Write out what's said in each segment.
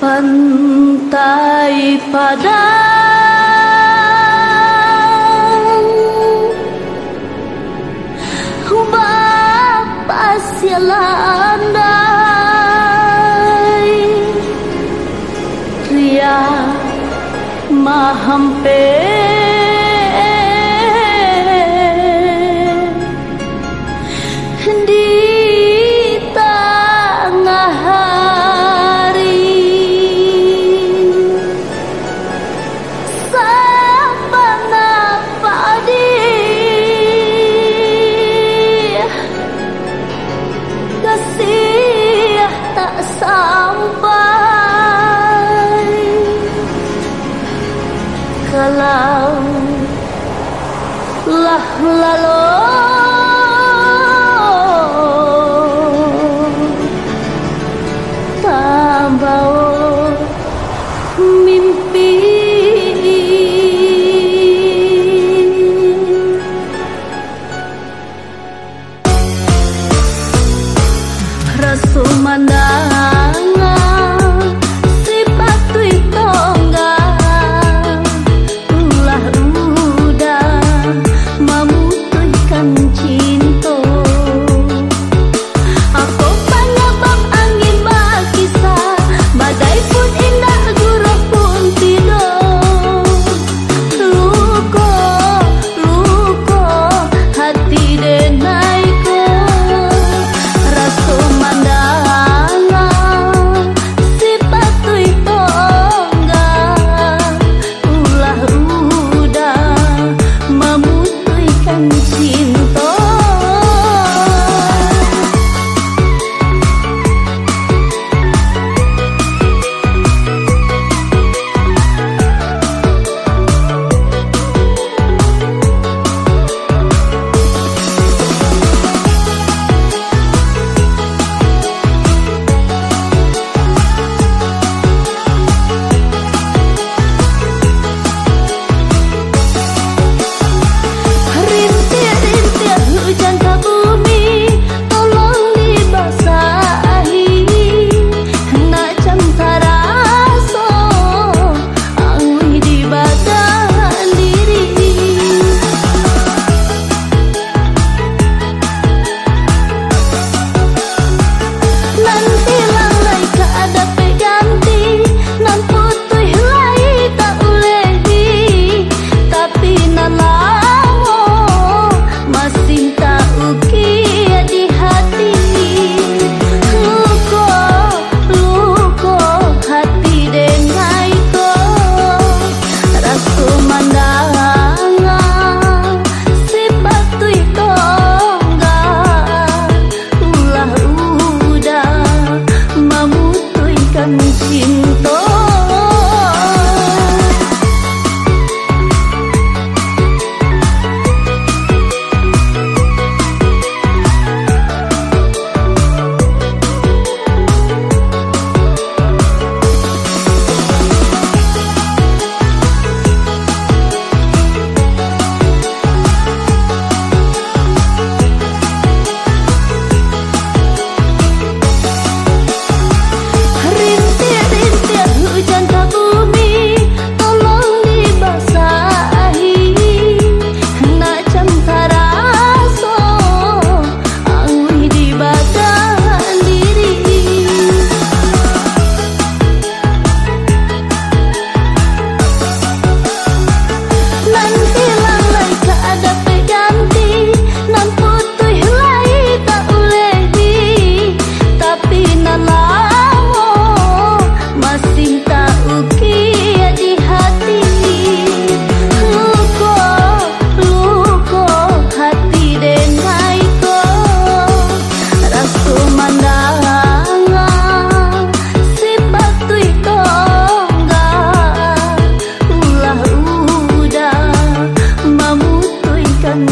pantai padang. Bapak sialandai Ria mahampe lalalong tambaw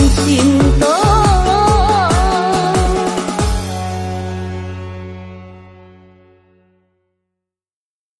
benci